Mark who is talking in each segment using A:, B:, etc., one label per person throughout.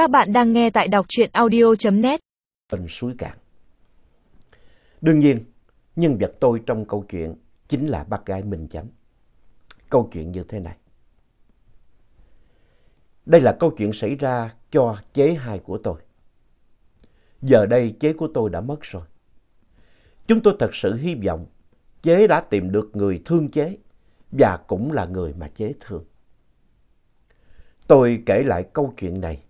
A: Các bạn đang nghe tại đọc truyện audio.net.
B: Bên suối cạn. Đương nhiên, nhân vật tôi trong câu chuyện chính là bác gái Minh Chánh. Câu chuyện như thế này. Đây là câu chuyện xảy ra cho chế hai của tôi. Giờ đây chế của tôi đã mất rồi. Chúng tôi thật sự hy vọng chế đã tìm được người thương chế và cũng là người mà chế thương. Tôi kể lại câu chuyện này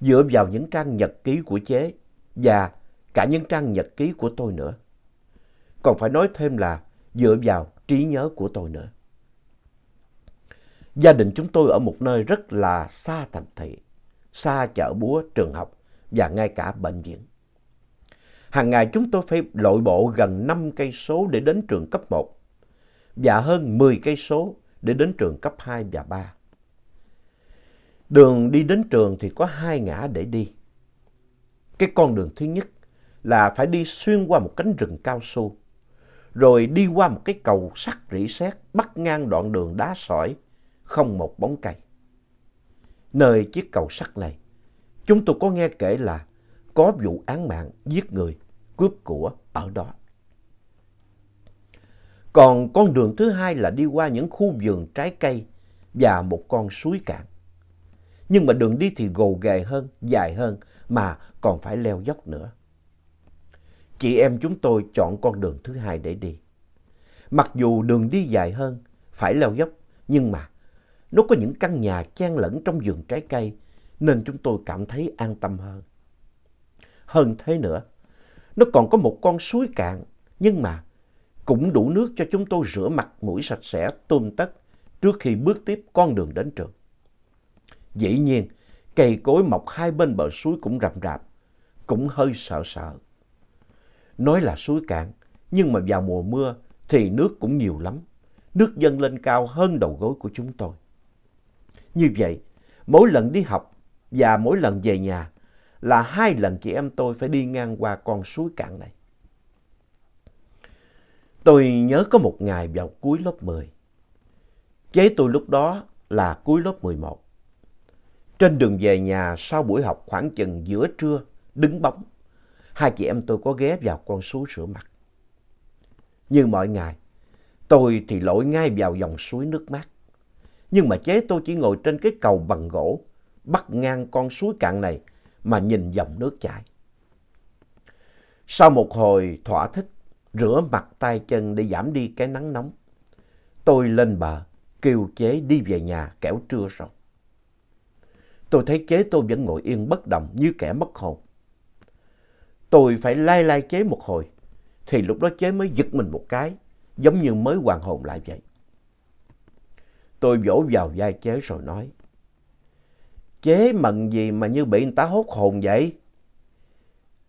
B: dựa vào những trang nhật ký của chế và cả những trang nhật ký của tôi nữa. Còn phải nói thêm là dựa vào trí nhớ của tôi nữa. Gia đình chúng tôi ở một nơi rất là xa thành thị, xa chợ búa, trường học và ngay cả bệnh viện. Hàng ngày chúng tôi phải lội bộ gần 5 cây số để đến trường cấp 1 và hơn 10 cây số để đến trường cấp 2 và 3. Đường đi đến trường thì có hai ngã để đi. Cái con đường thứ nhất là phải đi xuyên qua một cánh rừng cao su, rồi đi qua một cái cầu sắt rỉ sét bắt ngang đoạn đường đá sỏi, không một bóng cây. Nơi chiếc cầu sắt này, chúng tôi có nghe kể là có vụ án mạng giết người, cướp của ở đó. Còn con đường thứ hai là đi qua những khu vườn trái cây và một con suối cạn. Nhưng mà đường đi thì gồ ghề hơn, dài hơn mà còn phải leo dốc nữa. Chị em chúng tôi chọn con đường thứ hai để đi. Mặc dù đường đi dài hơn, phải leo dốc, nhưng mà nó có những căn nhà chen lẫn trong vườn trái cây nên chúng tôi cảm thấy an tâm hơn. Hơn thế nữa, nó còn có một con suối cạn nhưng mà cũng đủ nước cho chúng tôi rửa mặt mũi sạch sẽ tôm tất trước khi bước tiếp con đường đến trường. Dĩ nhiên, cây cối mọc hai bên bờ suối cũng rậm rạp, cũng hơi sợ sợ. Nói là suối cạn, nhưng mà vào mùa mưa thì nước cũng nhiều lắm. Nước dâng lên cao hơn đầu gối của chúng tôi. Như vậy, mỗi lần đi học và mỗi lần về nhà là hai lần chị em tôi phải đi ngang qua con suối cạn này. Tôi nhớ có một ngày vào cuối lớp 10. Chế tôi lúc đó là cuối lớp 11. Trên đường về nhà sau buổi học khoảng chừng giữa trưa, đứng bóng, hai chị em tôi có ghé vào con suối rửa mặt. Như mọi ngày, tôi thì lội ngay vào dòng suối nước mát. Nhưng mà chế tôi chỉ ngồi trên cái cầu bằng gỗ, bắt ngang con suối cạn này mà nhìn dòng nước chảy. Sau một hồi thỏa thích, rửa mặt tay chân để giảm đi cái nắng nóng, tôi lên bờ, kêu chế đi về nhà kẻo trưa rồi. Tôi thấy chế tôi vẫn ngồi yên bất động như kẻ mất hồn. Tôi phải lai lai chế một hồi, thì lúc đó chế mới giật mình một cái, giống như mới hoàn hồn lại vậy. Tôi vỗ vào vai chế rồi nói, Chế mận gì mà như bị người ta hốt hồn vậy?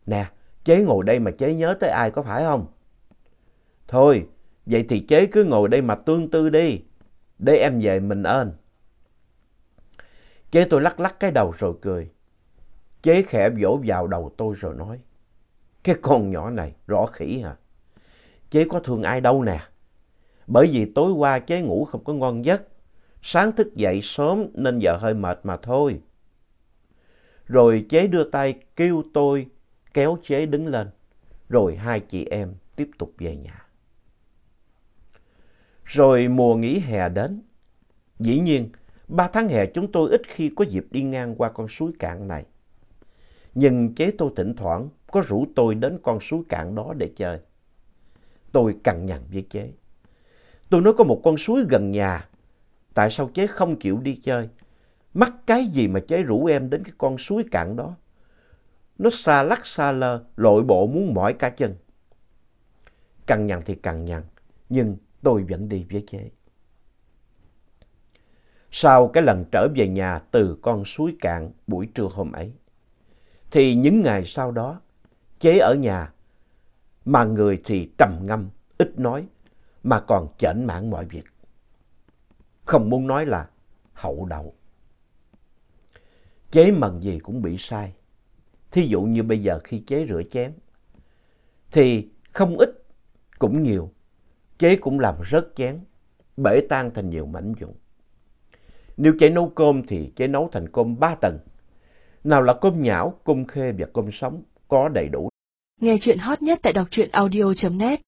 B: Nè, chế ngồi đây mà chế nhớ tới ai có phải không? Thôi, vậy thì chế cứ ngồi đây mà tương tư đi, để em về mình ơn. Chế tôi lắc lắc cái đầu rồi cười. Chế khẽ vỗ vào đầu tôi rồi nói. Cái con nhỏ này, rõ khỉ hả? Chế có thương ai đâu nè. Bởi vì tối qua chế ngủ không có ngon giấc. Sáng thức dậy sớm nên giờ hơi mệt mà thôi. Rồi chế đưa tay kêu tôi kéo chế đứng lên. Rồi hai chị em tiếp tục về nhà. Rồi mùa nghỉ hè đến. Dĩ nhiên, ba tháng hè chúng tôi ít khi có dịp đi ngang qua con suối cạn này. Nhưng chế tôi thỉnh thoảng có rủ tôi đến con suối cạn đó để chơi. Tôi cằn nhằn với chế. Tôi nói có một con suối gần nhà. Tại sao chế không chịu đi chơi? Mắc cái gì mà chế rủ em đến cái con suối cạn đó? Nó xa lắc xa lơ, lội bộ muốn mỏi cả chân. Cằn nhằn thì cằn nhằn, nhưng tôi vẫn đi với chế. Sau cái lần trở về nhà từ con suối cạn buổi trưa hôm ấy, thì những ngày sau đó, chế ở nhà, mà người thì trầm ngâm, ít nói, mà còn chảnh mãn mọi việc. Không muốn nói là hậu đậu. Chế mần gì cũng bị sai. Thí dụ như bây giờ khi chế rửa chén, thì không ít cũng nhiều, chế cũng làm rớt chén, bể tan thành nhiều mảnh vụn. Nếu chế nấu cơm thì chế nấu thành cơm ba tầng. Nào là cơm nhão, cơm khê và cơm sống có đầy đủ.
A: Nghe chuyện hot nhất tại đọc truyện audio.net